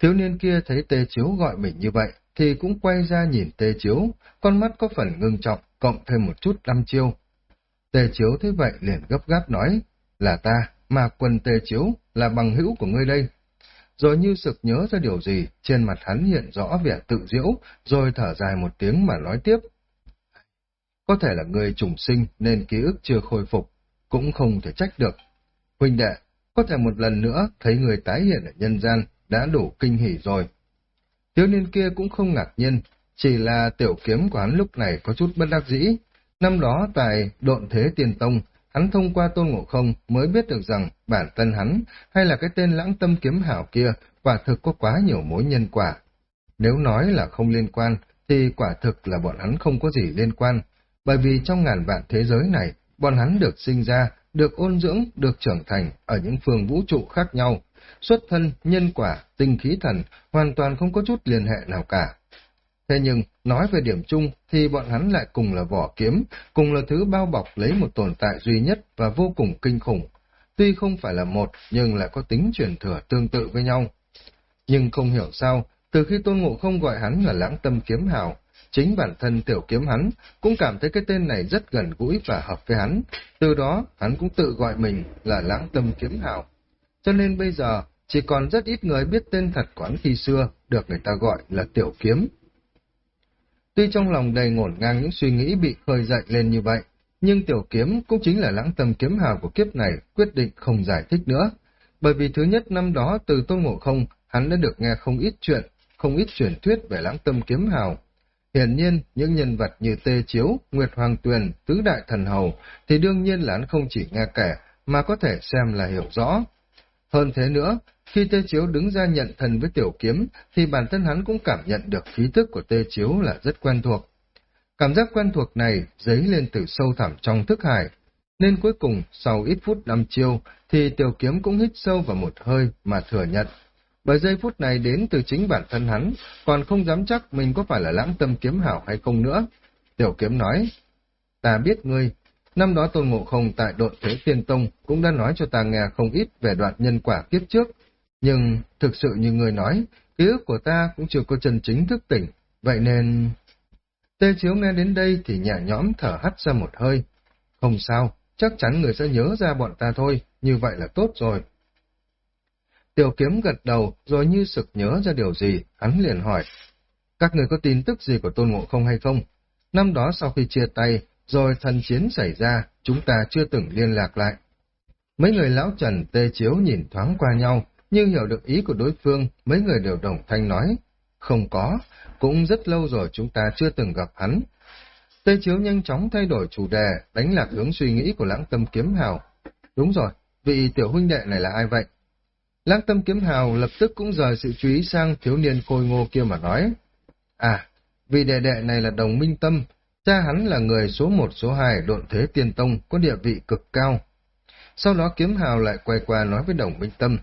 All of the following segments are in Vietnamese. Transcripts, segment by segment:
Thiếu niên kia thấy tê chiếu gọi mình như vậy, thì cũng quay ra nhìn tê chiếu, con mắt có phần ngưng trọng, cộng thêm một chút đăm chiêu. Tê chiếu thấy vậy liền gấp gáp nói, là ta, mà quân tê chiếu, là bằng hữu của ngươi đây. Rồi như sực nhớ ra điều gì, trên mặt hắn hiện rõ vẻ tự diễu, rồi thở dài một tiếng mà nói tiếp. Có thể là người trùng sinh nên ký ức chưa khôi phục, cũng không thể trách được. Huynh đệ, có thể một lần nữa thấy người tái hiện ở nhân gian đã đủ kinh hỉ rồi. Thiếu niên kia cũng không ngạc nhiên, chỉ là tiểu kiếm của hắn lúc này có chút bất đắc dĩ. Năm đó tại độn thế tiền tông, hắn thông qua tôn ngộ không mới biết được rằng bản thân hắn hay là cái tên lãng tâm kiếm hảo kia quả thực có quá nhiều mối nhân quả. Nếu nói là không liên quan, thì quả thực là bọn hắn không có gì liên quan, bởi vì trong ngàn vạn thế giới này, bọn hắn được sinh ra, được ôn dưỡng, được trưởng thành ở những phương vũ trụ khác nhau, xuất thân, nhân quả, tinh khí thần hoàn toàn không có chút liên hệ nào cả. Thế nhưng, nói về điểm chung thì bọn hắn lại cùng là vỏ kiếm, cùng là thứ bao bọc lấy một tồn tại duy nhất và vô cùng kinh khủng. Tuy không phải là một, nhưng lại có tính truyền thừa tương tự với nhau. Nhưng không hiểu sao, từ khi Tôn Ngộ không gọi hắn là lãng tâm kiếm hào, chính bản thân tiểu kiếm hắn cũng cảm thấy cái tên này rất gần gũi và hợp với hắn. Từ đó, hắn cũng tự gọi mình là lãng tâm kiếm hào. Cho nên bây giờ, chỉ còn rất ít người biết tên thật của hắn khi xưa, được người ta gọi là tiểu kiếm. Tuy trong lòng đầy ngổn ngang những suy nghĩ bị khơi dậy lên như vậy, nhưng tiểu kiếm cũng chính là lãng tâm kiếm hào của kiếp này quyết định không giải thích nữa. Bởi vì thứ nhất năm đó từ Tôn Ngộ Không, hắn đã được nghe không ít chuyện, không ít truyền thuyết về lãng tâm kiếm hào. Hiển nhiên, những nhân vật như Tê Chiếu, Nguyệt Hoàng Tuyền, Tứ Đại Thần Hầu thì đương nhiên là hắn không chỉ nghe kể, mà có thể xem là hiểu rõ. Hơn thế nữa, khi Tê Chiếu đứng ra nhận thần với tiểu kiếm, thì bản thân hắn cũng cảm nhận được khí tức của Tê Chiếu là rất quen thuộc. Cảm giác quen thuộc này dấy lên từ sâu thẳm trong thức hải, nên cuối cùng, sau ít phút đăm chiêu, thì tiểu kiếm cũng hít sâu vào một hơi mà thừa nhận. Bởi giây phút này đến từ chính bản thân hắn, còn không dám chắc mình có phải là lãng tâm kiếm hảo hay không nữa. Tiểu kiếm nói, ta biết ngươi, năm đó Tôn Ngộ Không tại độn thế tiên tông cũng đã nói cho ta nghe không ít về đoạn nhân quả kiếp trước, nhưng thực sự như người nói, ký ức của ta cũng chưa có chân chính thức tỉnh, vậy nên... Tê Chiếu nghe đến đây thì nhẹ nhõm thở hắt ra một hơi. Không sao, chắc chắn người sẽ nhớ ra bọn ta thôi, như vậy là tốt rồi. Tiểu kiếm gật đầu, rồi như sực nhớ ra điều gì, hắn liền hỏi. Các người có tin tức gì của Tôn Ngộ Không hay không? Năm đó sau khi chia tay, rồi thần chiến xảy ra, chúng ta chưa từng liên lạc lại. Mấy người lão Trần tê chiếu nhìn thoáng qua nhau, như hiểu được ý của đối phương, mấy người đều đồng thanh nói. Không có, cũng rất lâu rồi chúng ta chưa từng gặp hắn. Tê Chiếu nhanh chóng thay đổi chủ đề, đánh lạc hướng suy nghĩ của lãng tâm kiếm hào. Đúng rồi, vị tiểu huynh đệ này là ai vậy? Lãng tâm kiếm hào lập tức cũng rời sự chú ý sang thiếu niên khôi ngô kia mà nói. À, vị đệ đệ này là đồng minh tâm, cha hắn là người số một số hai độn thế tiên tông, có địa vị cực cao. Sau đó kiếm hào lại quay qua nói với đồng minh tâm.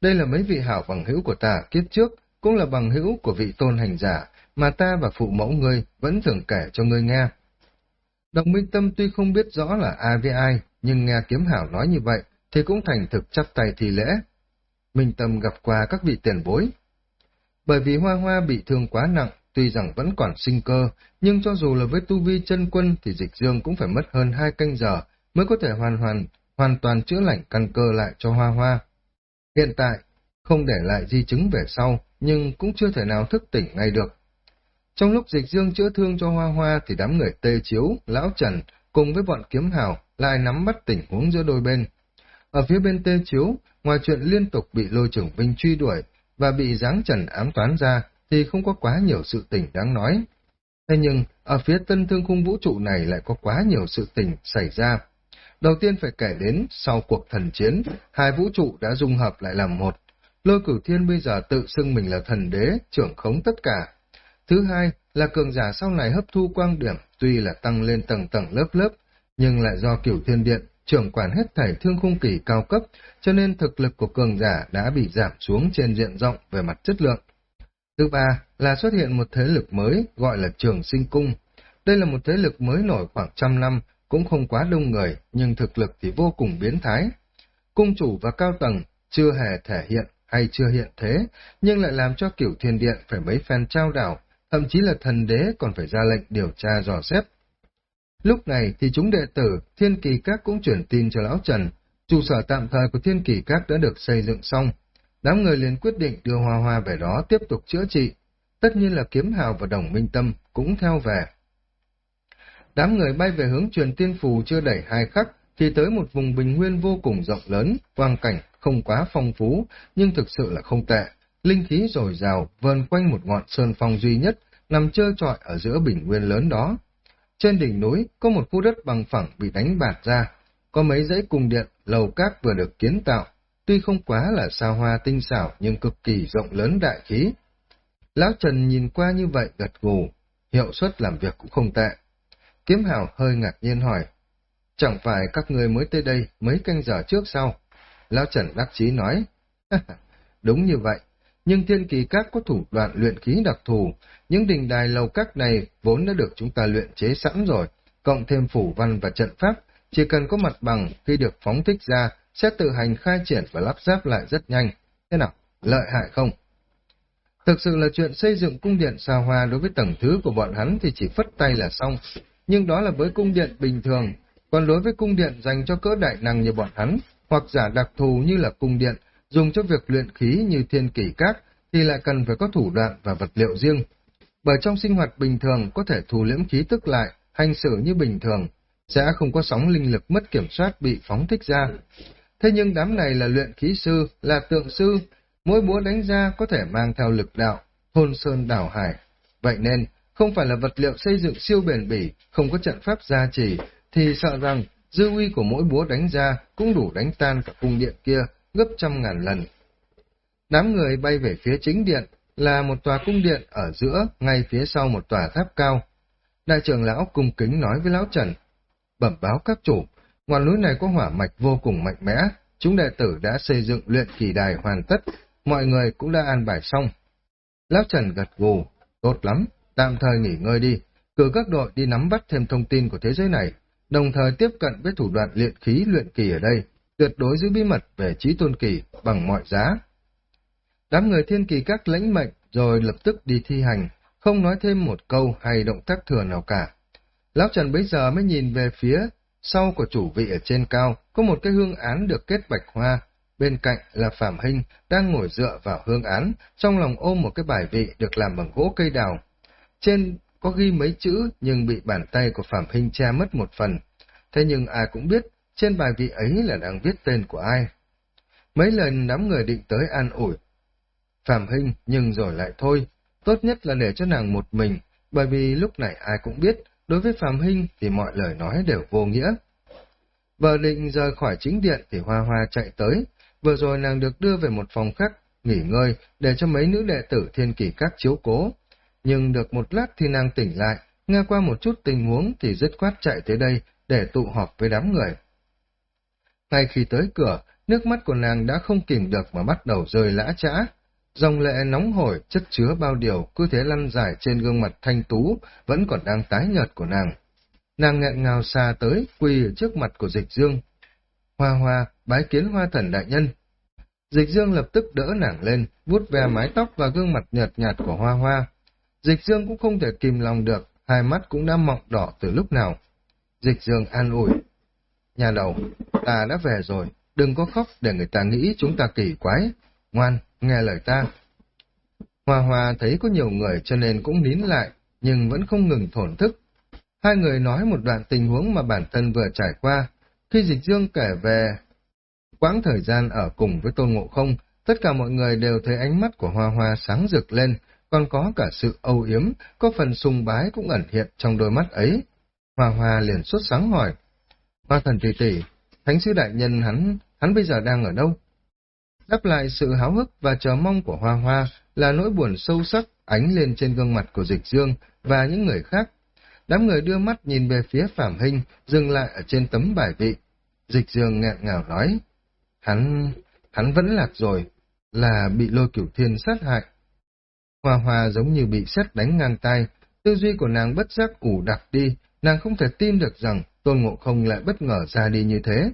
Đây là mấy vị hảo bằng hữu của ta kiếp trước, cũng là bằng hữu của vị tôn hành giả, mà ta và phụ mẫu ngươi vẫn thường kể cho ngươi nghe. Đồng minh tâm tuy không biết rõ là ai với ai, nhưng nghe kiếm hảo nói như vậy, thì cũng thành thực chắp tay thì lễ. Minh tâm gặp qua các vị tiền bối. Bởi vì hoa hoa bị thương quá nặng, tuy rằng vẫn còn sinh cơ, nhưng cho dù là với tu vi chân quân thì dịch dương cũng phải mất hơn hai canh giờ mới có thể hoàn hoàn, hoàn toàn chữa lành căn cơ lại cho hoa hoa. Hiện tại, không để lại di chứng về sau, nhưng cũng chưa thể nào thức tỉnh ngay được. Trong lúc dịch dương chữa thương cho Hoa Hoa thì đám người Tê Chiếu, Lão Trần cùng với bọn kiếm hào lại nắm bắt tình huống giữa đôi bên. Ở phía bên Tê Chiếu, ngoài chuyện liên tục bị lôi trưởng Vinh truy đuổi và bị giáng trần ám toán ra thì không có quá nhiều sự tình đáng nói. Thế nhưng, ở phía tân thương khung vũ trụ này lại có quá nhiều sự tình xảy ra. Đầu tiên phải kể đến, sau cuộc thần chiến, hai vũ trụ đã dung hợp lại làm một. Lôi cửu thiên bây giờ tự xưng mình là thần đế, trưởng khống tất cả. Thứ hai là cường giả sau này hấp thu quang điểm, tuy là tăng lên tầng tầng lớp lớp, nhưng lại do cửu thiên điện, trưởng quản hết thảy thương khung kỳ cao cấp, cho nên thực lực của cường giả đã bị giảm xuống trên diện rộng về mặt chất lượng. Thứ ba là xuất hiện một thế lực mới gọi là trường sinh cung. Đây là một thế lực mới nổi khoảng trăm năm, cũng không quá đông người, nhưng thực lực thì vô cùng biến thái. Cung chủ và cao tầng chưa hề thể hiện hay chưa hiện thế, nhưng lại làm cho cửu thiên điện phải mấy phen trao đảo, thậm chí là thần đế còn phải ra lệnh điều tra dò xét. Lúc này thì chúng đệ tử Thiên Kỳ Các cũng chuyển tin cho Lão Trần, trụ sở tạm thời của Thiên Kỳ Các đã được xây dựng xong. Đám người liền quyết định đưa Hoa Hoa về đó tiếp tục chữa trị. Tất nhiên là Kiếm Hào và Đồng Minh Tâm cũng theo về. Đám người bay về hướng truyền tiên phù chưa đẩy hai khắc, thì tới một vùng bình nguyên vô cùng rộng lớn, quang cảnh không quá phong phú, nhưng thực sự là không tệ. Linh khí dồi dào, vờn quanh một ngọn sơn phong duy nhất, nằm trơ trọi ở giữa bình nguyên lớn đó. Trên đỉnh núi có một khu đất bằng phẳng bị đánh bạt ra, có mấy dãy cung điện, lầu cát vừa được kiến tạo, tuy không quá là sao hoa tinh xảo nhưng cực kỳ rộng lớn đại khí. Lão Trần nhìn qua như vậy gật gù, hiệu suất làm việc cũng không tệ. Kiếm Hào hơi ngạc nhiên hỏi, chẳng phải các người mới tới đây mấy canh giờ trước sau? Lão Trần đắc chí nói, đúng như vậy, nhưng thiên kỳ các có thủ đoạn luyện khí đặc thù, những đình đài lầu các này vốn đã được chúng ta luyện chế sẵn rồi, cộng thêm phủ văn và trận pháp, chỉ cần có mặt bằng khi được phóng thích ra, sẽ tự hành khai triển và lắp ráp lại rất nhanh. Thế nào, lợi hại không? Thực sự là chuyện xây dựng cung điện xa hoa đối với tầng thứ của bọn hắn thì chỉ phất tay là xong, nhưng đó là với cung điện bình thường, còn đối với cung điện dành cho cỡ đại năng như bọn hắn, hoặc giả đặc thù như là cung điện, dùng cho việc luyện khí như thiên kỷ các thì lại cần phải có thủ đoạn và vật liệu riêng. Bởi trong sinh hoạt bình thường có thể thù liễm khí tức lại, hành xử như bình thường, sẽ không có sóng linh lực mất kiểm soát bị phóng thích ra. Thế nhưng đám này là luyện khí sư, là tượng sư, mỗi búa đánh ra có thể mang theo lực đạo, hôn sơn đảo hải. Vậy nên, không phải là vật liệu xây dựng siêu bền bỉ, không có trận pháp gia trì, thì sợ rằng dư uy của mỗi búa đánh ra cũng đủ đánh tan cả cung điện kia gấp trăm ngàn lần. Đám người bay về phía chính điện, là một tòa cung điện ở giữa, ngay phía sau một tòa tháp cao. Đại trưởng lão cung kính nói với lão Trần, bẩm báo các chủ, ngọn núi này có hỏa mạch vô cùng mạnh mẽ, chúng đệ tử đã xây dựng luyện kỳ đài hoàn tất, mọi người cũng đã an bài xong. Lão Trần gật gù, tốt lắm, tạm thời nghỉ ngơi đi, cử các đội đi nắm bắt thêm thông tin của thế giới này, đồng thời tiếp cận với thủ đoạn luyện khí luyện kỳ ở đây, tuyệt đối giữ bí mật về trí tôn kỳ bằng mọi giá. Đám người thiên kỳ các lãnh mệnh rồi lập tức đi thi hành, không nói thêm một câu hay động tác thừa nào cả. Lão Trần bấy giờ mới nhìn về phía sau của chủ vị ở trên cao, có một cái hương án được kết bạch hoa, bên cạnh là Phạm Hinh đang ngồi dựa vào hương án, trong lòng ôm một cái bài vị được làm bằng gỗ cây đào. Trên có ghi mấy chữ nhưng bị bàn tay của Phạm Hinh che mất một phần. Thế nhưng ai cũng biết trên bài vị ấy là đang viết tên của ai. Mấy lần đám người định tới an ủi. Phạm Hinh nhưng rồi lại thôi, tốt nhất là để cho nàng một mình, bởi vì lúc này ai cũng biết, đối với Phạm Hinh thì mọi lời nói đều vô nghĩa. Vợ định rời khỏi chính điện thì Hoa Hoa chạy tới, vừa rồi nàng được đưa về một phòng khác, nghỉ ngơi để cho mấy nữ đệ tử thiên kỳ các chiếu cố. Nhưng được một lát thì nàng tỉnh lại, nghe qua một chút tình huống thì dứt khoát chạy tới đây để tụ họp với đám người. Ngay khi tới cửa, nước mắt của nàng đã không kìm được mà bắt đầu rơi lã chã. Dòng lệ nóng hổi, chất chứa bao điều, cứ thế lăn dài trên gương mặt thanh tú, vẫn còn đang tái nhợt của nàng. Nàng nghẹn ngào xa tới, quỳ ở trước mặt của dịch dương. Hoa hoa, bái kiến hoa thần đại nhân. Dịch dương lập tức đỡ nàng lên, vuốt ve mái tóc và gương mặt nhợt nhạt của hoa hoa. Dịch dương cũng không thể kìm lòng được, hai mắt cũng đã mọng đỏ từ lúc nào. Dịch dương an ủi. Nhà đầu, ta đã về rồi, đừng có khóc để người ta nghĩ chúng ta kỳ quái. Ngoan, nghe lời ta. Hoa Hoa thấy có nhiều người cho nên cũng nín lại, nhưng vẫn không ngừng thổn thức. Hai người nói một đoạn tình huống mà bản thân vừa trải qua. Khi Dịch Dương kể về quãng thời gian ở cùng với Tôn Ngộ Không, tất cả mọi người đều thấy ánh mắt của Hoa Hoa sáng rực lên, còn có cả sự âu yếm, có phần sùng bái cũng ẩn hiện trong đôi mắt ấy. Hoa Hoa liền xuất sáng hỏi, Hoa thần tỷ tỷ, Thánh sư đại nhân hắn, hắn bây giờ đang ở đâu? Đáp lại sự háo hức và chờ mong của Hoa Hoa là nỗi buồn sâu sắc ánh lên trên gương mặt của Dịch Dương và những người khác. Đám người đưa mắt nhìn về phía Phạm Hinh, dừng lại ở trên tấm bài vị. Dịch Dương nghẹn ngào nói, hắn, hắn vẫn lạc rồi, là bị lôi cửu thiên sát hại. Hoa Hoa giống như bị xét đánh ngang tay, tư duy của nàng bất giác ủ đặc đi, nàng không thể tin được rằng Tôn Ngộ Không lại bất ngờ ra đi như thế.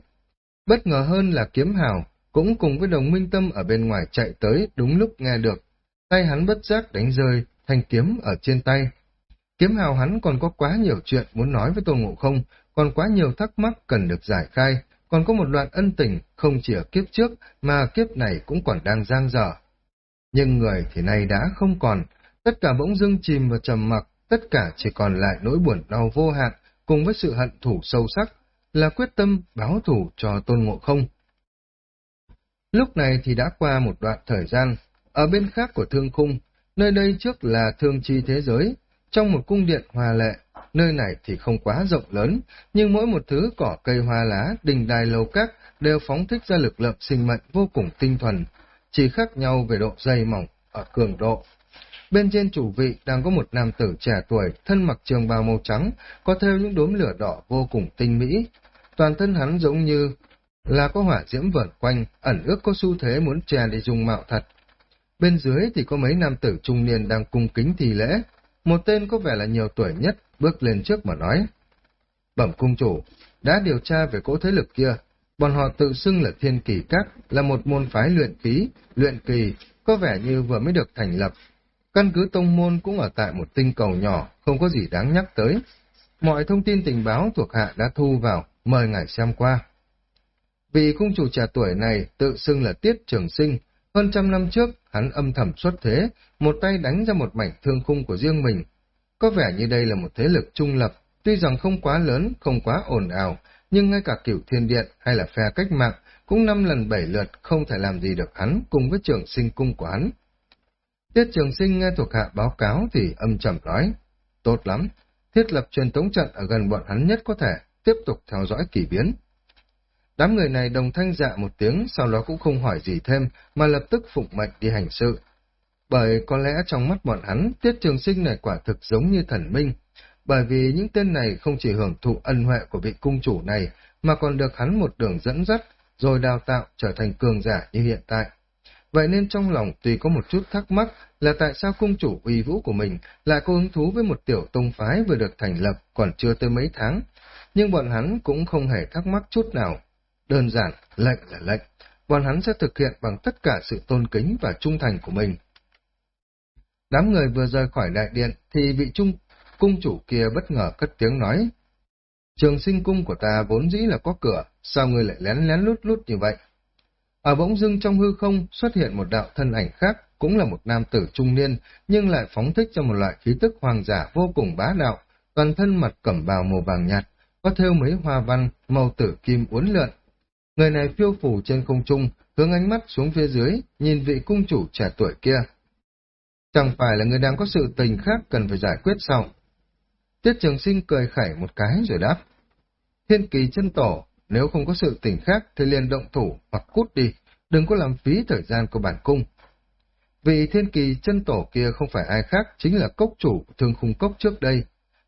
Bất ngờ hơn là kiếm hào, cũng cùng với đồng minh tâm ở bên ngoài chạy tới đúng lúc nghe được. Tay hắn bất giác đánh rơi, thanh kiếm ở trên tay. Kiếm hào hắn còn có quá nhiều chuyện muốn nói với Tôn Ngộ Không, còn quá nhiều thắc mắc cần được giải khai, còn có một đoạn ân tình không chỉ ở kiếp trước mà kiếp này cũng còn đang giang dở. Nhưng người thì nay đã không còn, tất cả bỗng dưng chìm vào trầm mặc, tất cả chỉ còn lại nỗi buồn đau vô hạn cùng với sự hận thù sâu sắc, là quyết tâm báo thù cho Tôn Ngộ Không. Lúc này thì đã qua một đoạn thời gian, ở bên khác của thương khung, nơi đây trước là thương chi thế giới, trong một cung điện hòa lệ, nơi này thì không quá rộng lớn, nhưng mỗi một thứ cỏ cây hoa lá, đình đài lầu các đều phóng thích ra lực lượng sinh mệnh vô cùng tinh thuần, chỉ khác nhau về độ dày mỏng ở cường độ. Bên trên chủ vị đang có một nam tử trẻ tuổi, thân mặc trường bào màu trắng, có theo những đốm lửa đỏ vô cùng tinh mỹ. Toàn thân hắn giống như là có hỏa diễm vẩn quanh, ẩn ước có xu thế muốn che để dùng mạo thật. Bên dưới thì có mấy nam tử trung niên đang cung kính thì lễ. Một tên có vẻ là nhiều tuổi nhất, bước lên trước mà nói. Bẩm cung chủ, đã điều tra về cỗ thế lực kia, bọn họ tự xưng là thiên kỳ các, là một môn phái luyện khí, luyện kỳ, có vẻ như vừa mới được thành lập. Căn cứ tông môn cũng ở tại một tinh cầu nhỏ, không có gì đáng nhắc tới. Mọi thông tin tình báo thuộc hạ đã thu vào, mời ngài xem qua. Vì cung chủ trẻ tuổi này tự xưng là Tiết Trường Sinh, hơn trăm năm trước, hắn âm thầm xuất thế, một tay đánh ra một mảnh thương khung của riêng mình. Có vẻ như đây là một thế lực trung lập, tuy rằng không quá lớn, không quá ồn ào, nhưng ngay cả cửu thiên điện hay là phe cách mạng cũng năm lần bảy lượt không thể làm gì được hắn cùng với trường sinh cung của hắn. Tiết trường sinh nghe thuộc hạ báo cáo thì âm trầm nói, tốt lắm, thiết lập truyền tống trận ở gần bọn hắn nhất có thể, tiếp tục theo dõi kỳ biến. Đám người này đồng thanh dạ một tiếng, sau đó cũng không hỏi gì thêm, mà lập tức phụng mệnh đi hành sự. Bởi có lẽ trong mắt bọn hắn, tiết trường sinh này quả thực giống như thần minh, bởi vì những tên này không chỉ hưởng thụ ân huệ của vị cung chủ này, mà còn được hắn một đường dẫn dắt, rồi đào tạo trở thành cường giả như hiện tại. Vậy nên trong lòng tuy có một chút thắc mắc là tại sao cung chủ uy vũ của mình lại có hứng thú với một tiểu tông phái vừa được thành lập còn chưa tới mấy tháng, nhưng bọn hắn cũng không hề thắc mắc chút nào. Đơn giản, lệnh là lệnh, bọn hắn sẽ thực hiện bằng tất cả sự tôn kính và trung thành của mình. Đám người vừa rời khỏi đại điện thì vị trung cung chủ kia bất ngờ cất tiếng nói. Trường sinh cung của ta vốn dĩ là có cửa, sao ngươi lại lén lén lút lút như vậy? Ở bỗng dưng trong hư không xuất hiện một đạo thân ảnh khác, cũng là một nam tử trung niên, nhưng lại phóng thích cho một loại khí tức hoàng giả vô cùng bá đạo, toàn thân mặt cẩm bào màu vàng nhạt, có thêu mấy hoa văn, màu tử kim uốn lượn. Người này phiêu phủ trên không trung, hướng ánh mắt xuống phía dưới, nhìn vị cung chủ trẻ tuổi kia. Chẳng phải là người đang có sự tình khác cần phải giải quyết sao? Tiết trường sinh cười khẩy một cái rồi đáp. Thiên kỳ chân tổ, nếu không có sự tỉnh khác thì liền động thủ hoặc cút đi, đừng có làm phí thời gian của bản cung. Vị thiên kỳ chân tổ kia không phải ai khác, chính là cốc chủ thương khung cốc trước đây.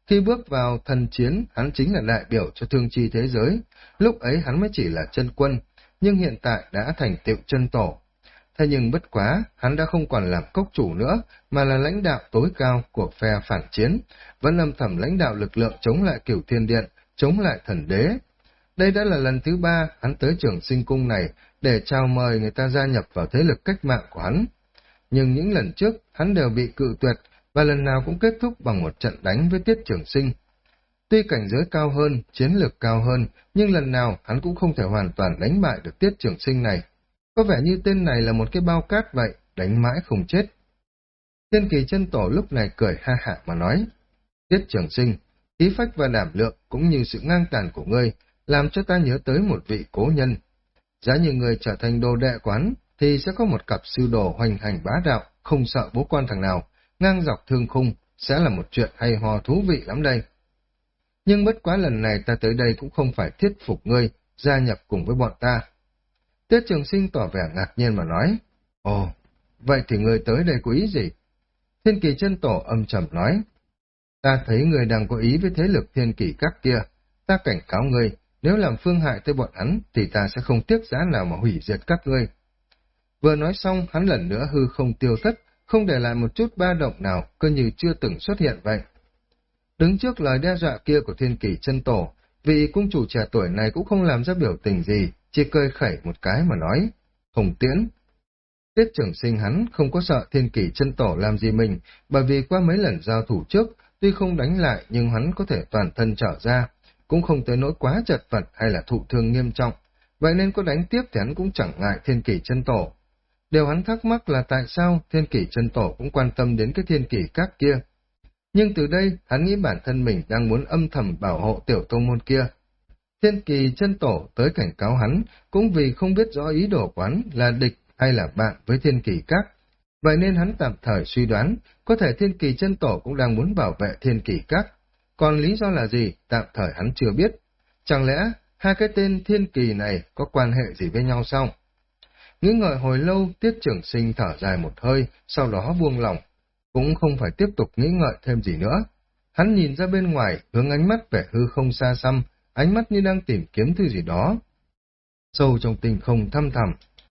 Khi bước vào thần chiến, hắn chính là đại biểu cho thương chi thế giới. Lúc ấy hắn mới chỉ là chân quân, nhưng hiện tại đã thành tiệu chân tổ. Thế nhưng bất quá, hắn đã không còn làm cốc chủ nữa, mà là lãnh đạo tối cao của phe phản chiến, vẫn âm thầm lãnh đạo lực lượng chống lại cửu thiên điện, chống lại thần đế. Đây đã là lần thứ ba hắn tới trường sinh cung này để chào mời người ta gia nhập vào thế lực cách mạng của hắn. Nhưng những lần trước, hắn đều bị cự tuyệt, và lần nào cũng kết thúc bằng một trận đánh với tiết trường sinh. Tuy cảnh giới cao hơn, chiến lược cao hơn, nhưng lần nào hắn cũng không thể hoàn toàn đánh bại được tiết trường sinh này. Có vẻ như tên này là một cái bao cát vậy, đánh mãi không chết. Thiên kỳ chân tổ lúc này cười ha hạ mà nói, Tiết trường sinh, ý phách và đảm lượng cũng như sự ngang tàn của ngươi, làm cho ta nhớ tới một vị cố nhân. Giá như người trở thành đồ đệ quán, thì sẽ có một cặp sư đồ hoành hành bá đạo, không sợ bố quan thằng nào, ngang dọc thương khung, sẽ là một chuyện hay ho thú vị lắm đây. Nhưng bất quá lần này ta tới đây cũng không phải thiết phục ngươi, gia nhập cùng với bọn ta. Tiết trường sinh tỏ vẻ ngạc nhiên mà nói, Ồ, vậy thì người tới đây có ý gì? Thiên kỳ chân tổ âm trầm nói, Ta thấy người đang có ý với thế lực thiên kỳ các kia, ta cảnh cáo ngươi, nếu làm phương hại tới bọn hắn, thì ta sẽ không tiếc giá nào mà hủy diệt các ngươi. Vừa nói xong, hắn lần nữa hư không tiêu thất, không để lại một chút ba động nào, cơ như chưa từng xuất hiện vậy. Đứng trước lời đe dọa kia của thiên kỳ chân tổ, vị cung chủ trẻ tuổi này cũng không làm ra biểu tình gì, chỉ cười khẩy một cái mà nói, hồng tiễn. Tiết trưởng sinh hắn không có sợ thiên kỷ chân tổ làm gì mình, bởi vì qua mấy lần giao thủ trước, tuy không đánh lại nhưng hắn có thể toàn thân trở ra, cũng không tới nỗi quá chật vật hay là thụ thương nghiêm trọng. Vậy nên có đánh tiếp thì hắn cũng chẳng ngại thiên kỷ chân tổ. Điều hắn thắc mắc là tại sao thiên kỷ chân tổ cũng quan tâm đến cái thiên kỷ các kia. Nhưng từ đây, hắn nghĩ bản thân mình đang muốn âm thầm bảo hộ tiểu tông môn kia. Thiên kỳ chân tổ tới cảnh cáo hắn, cũng vì không biết rõ ý đồ quán là địch hay là bạn với thiên kỳ các. Vậy nên hắn tạm thời suy đoán, có thể thiên kỳ chân tổ cũng đang muốn bảo vệ thiên kỳ các. Còn lý do là gì, tạm thời hắn chưa biết. Chẳng lẽ hai cái tên thiên kỳ này có quan hệ gì với nhau sao? Nghĩ ngợi hồi lâu, tiết trưởng sinh thở dài một hơi, sau đó buông lòng, cũng không phải tiếp tục nghĩ ngợi thêm gì nữa. Hắn nhìn ra bên ngoài, hướng ánh mắt về hư không xa xăm, ánh mắt như đang tìm kiếm thứ gì đó. Sâu trong tình không thăm thẳm,